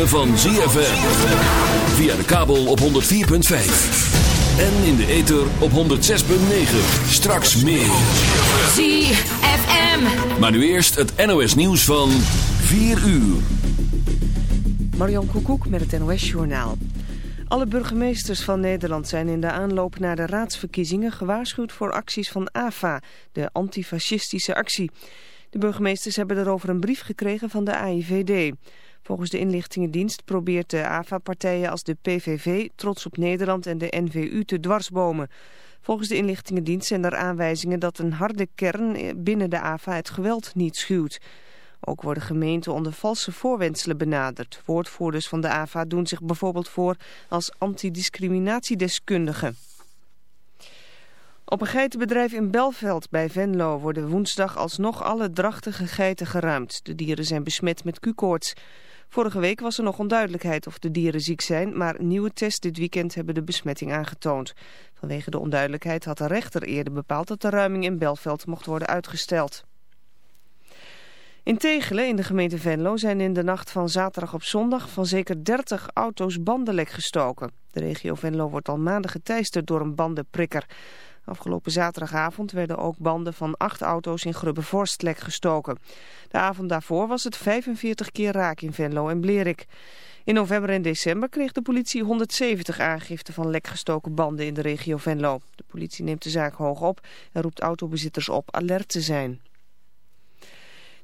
ritme van ZFM. Via de kabel op 104.5. En in de ether op 106.9. Straks meer. ZFM. Maar nu eerst het NOS nieuws van 4 uur. Marion Koekoek met het NOS Journaal. Alle burgemeesters van Nederland zijn in de aanloop naar de raadsverkiezingen gewaarschuwd voor acties van AFA, de antifascistische actie. De burgemeesters hebben daarover een brief gekregen van de AIVD. Volgens de inlichtingendienst probeert de AFA-partijen als de PVV, Trots op Nederland en de NVU te dwarsbomen. Volgens de inlichtingendienst zijn er aanwijzingen dat een harde kern binnen de AFA het geweld niet schuwt. Ook worden gemeenten onder valse voorwendselen benaderd. Woordvoerders van de AVA doen zich bijvoorbeeld voor als antidiscriminatiedeskundigen. Op een geitenbedrijf in Belveld bij Venlo worden woensdag alsnog alle drachtige geiten geruimd. De dieren zijn besmet met Q-koorts. Vorige week was er nog onduidelijkheid of de dieren ziek zijn, maar nieuwe tests dit weekend hebben de besmetting aangetoond. Vanwege de onduidelijkheid had de rechter eerder bepaald dat de ruiming in Belveld mocht worden uitgesteld. In Tegelen, in de gemeente Venlo, zijn in de nacht van zaterdag op zondag van zeker 30 auto's bandenlek gestoken. De regio Venlo wordt al maanden geteisterd door een bandenprikker. Afgelopen zaterdagavond werden ook banden van acht auto's in Grubbevorst lek gestoken. De avond daarvoor was het 45 keer raak in Venlo en Blerik. In november en december kreeg de politie 170 aangiften van lekgestoken banden in de regio Venlo. De politie neemt de zaak hoog op en roept autobezitters op alert te zijn.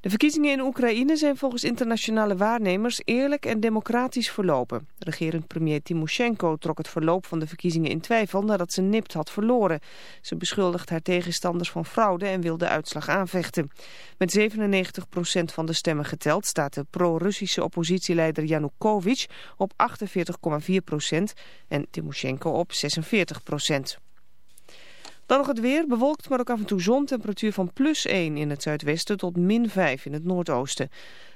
De verkiezingen in Oekraïne zijn volgens internationale waarnemers eerlijk en democratisch verlopen. Regerend premier Timoshenko trok het verloop van de verkiezingen in twijfel nadat ze nipt had verloren. Ze beschuldigt haar tegenstanders van fraude en wil de uitslag aanvechten. Met 97% van de stemmen geteld staat de pro-Russische oppositieleider Yanukovych op 48,4% en Timoshenko op 46%. Dan nog het weer, bewolkt maar ook af en toe zon, temperatuur van plus 1 in het zuidwesten tot min 5 in het noordoosten.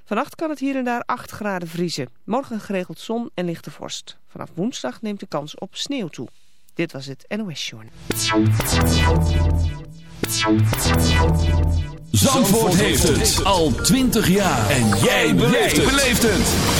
Vannacht kan het hier en daar 8 graden vriezen. Morgen geregeld zon en lichte vorst. Vanaf woensdag neemt de kans op sneeuw toe. Dit was het NOS Journal. Zandvoort heeft het al 20 jaar. En jij beleeft het.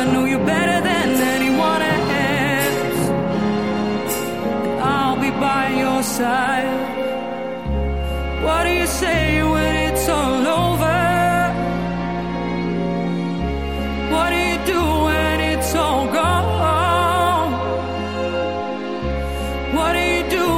I know you better than anyone else. I'll be by your side. What do you say when it's all over? What do you do when it's all gone? What do you do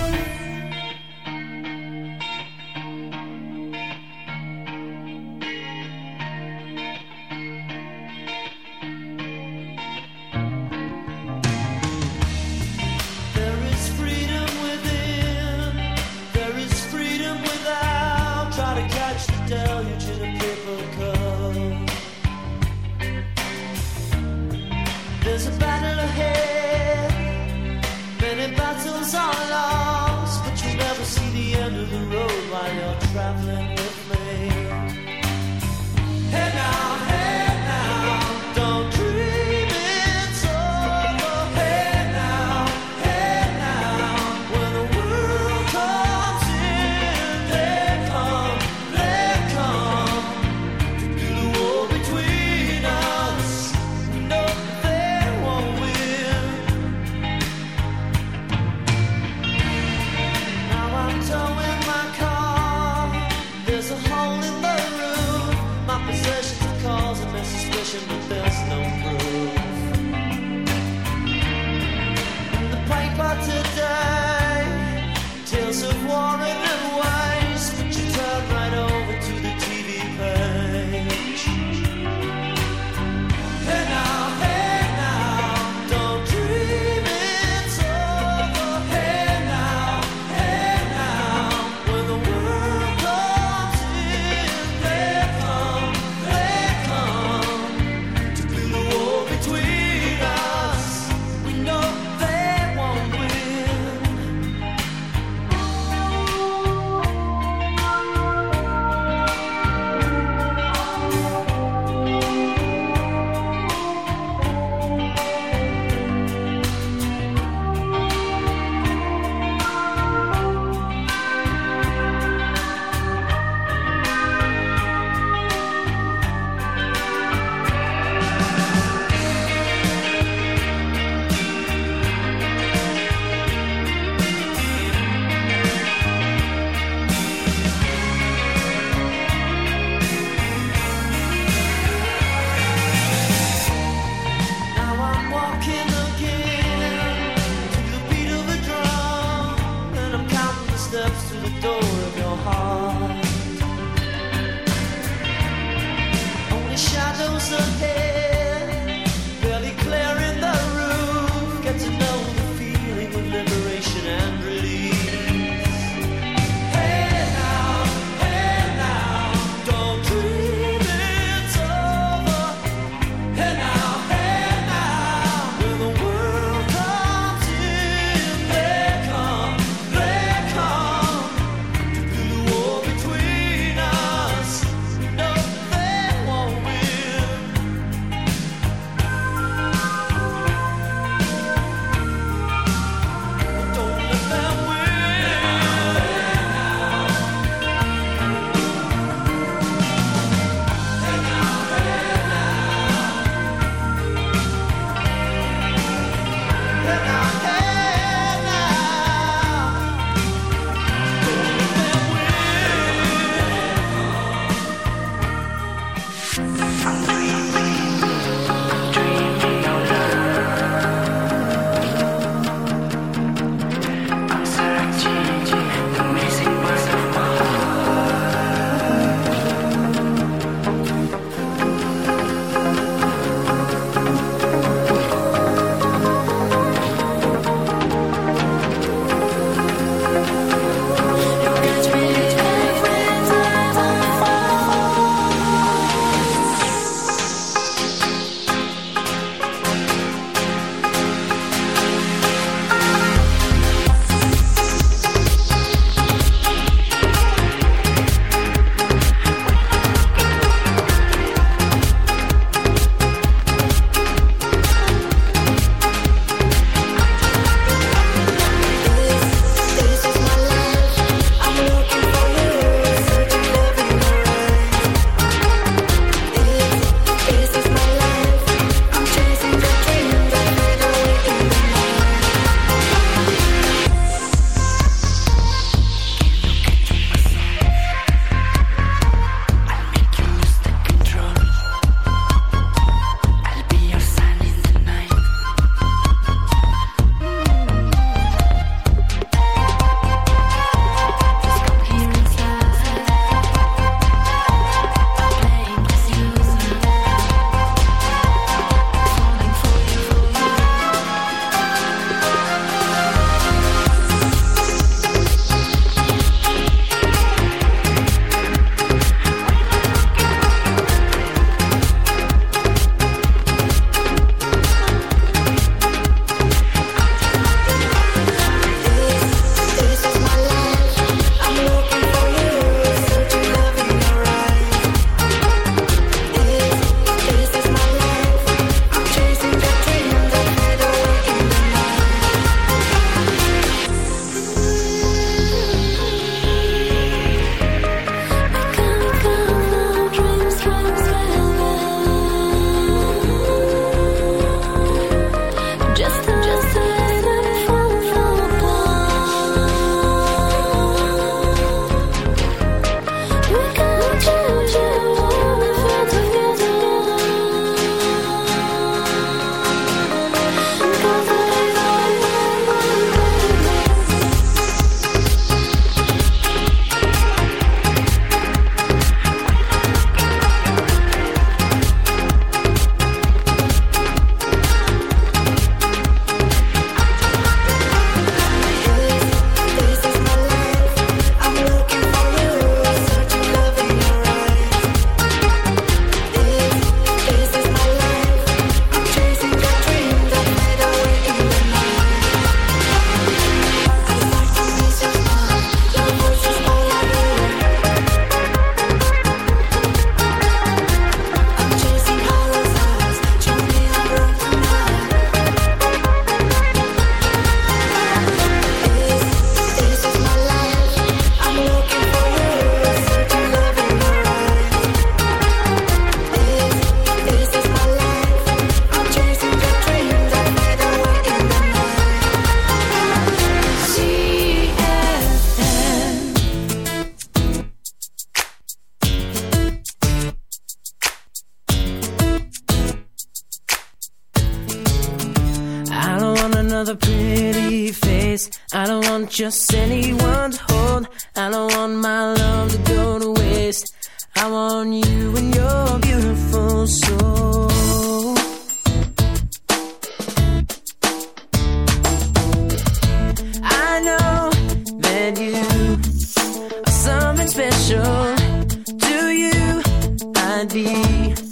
might be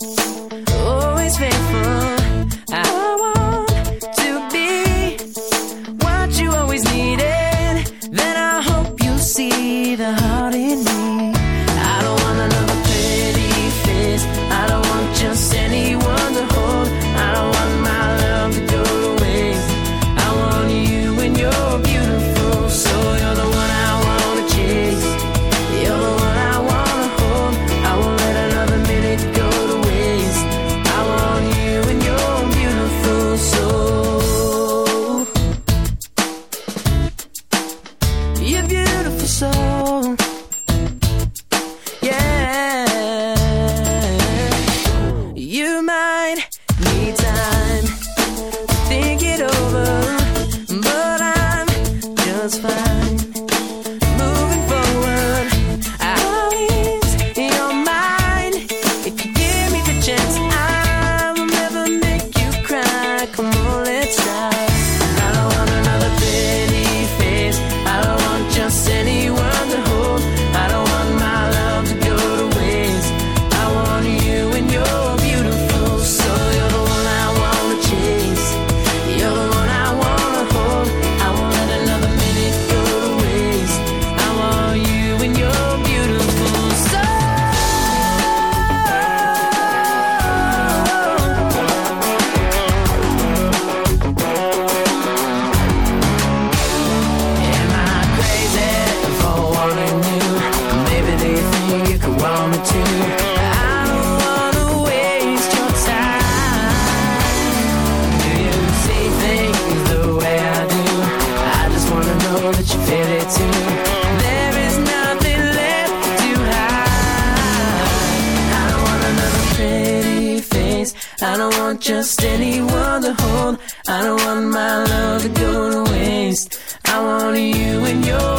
just anyone to hold. I don't want my love to go to waste. I want you and your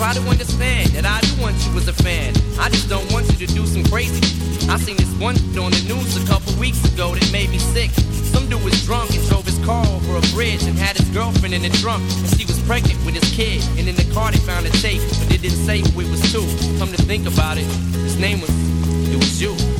Try to understand that I do want you as a fan. I just don't want you to do some crazy. I seen this one on the news a couple weeks ago that made me sick. Some dude was drunk and drove his car over a bridge and had his girlfriend in the trunk. And she was pregnant with his kid. And in the car they found a tape, but it didn't say who it was to. Come to think about it, his name was, it was you.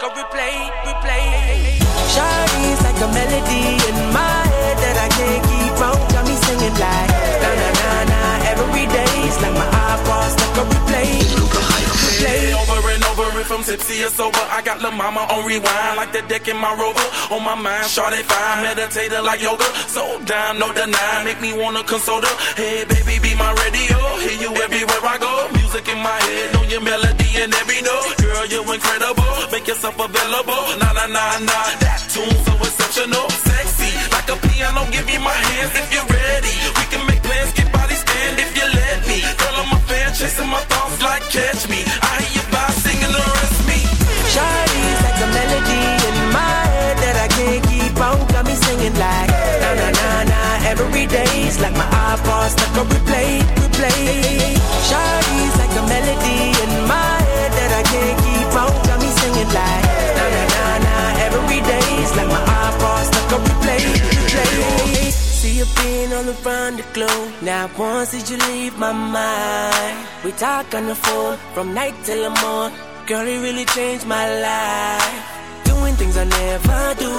Stuck on replay, replay. Shawty's like a melody in my head that I can't keep out. Got me singing like na na na na every day's like my stuck on replay, replay. Over and over, if I'm tipsy or sober, I got La Mama on rewind, like the deck in my rover. On my mind, Shawty fine, meditator like yoga. So down, no deny, make me wanna console her. Hey, baby, be my radio, hear you everywhere I go. Music in my head, know your melody and every note. Girl, you incredible, make yourself available. Nah, nah, nah, nah, that tune so exceptional, sexy, like a piano. Give me my hands if you're ready. We can make plans, get body stand if you let me. Girl, I'm a fan, chasing my thoughts like catch me. I hear you by singing the rest me. Shawty's like a melody in my head that I can't keep out. Got me singing like na na na na every day's like my iPod stuck on replay, replay. Shawty's like a melody Being all around the globe. Now once did you leave my mind? We talk on the phone from night till the morning. Girl, it really changed my life. Doing things I never do.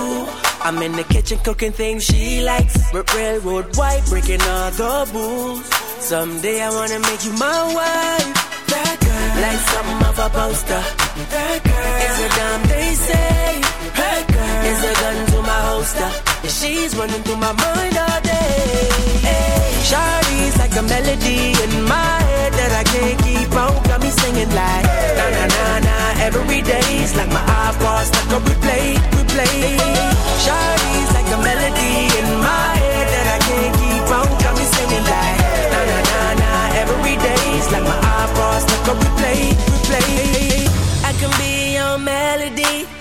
I'm in the kitchen cooking things she likes. R- railroad white, breaking all the rules. Someday I wanna make you my wife. That girl, like something of a poster. That girl she's running through my mind all day. Shawty's like a melody in my head that I can't keep out. Got me singing like na na na na every day's like my iPod stuck on replay, replay. Shawty's like a melody in my head that I can't keep out. Got me singing like na na na na every day's like my iPod stuck on replay, replay. I can be your melody.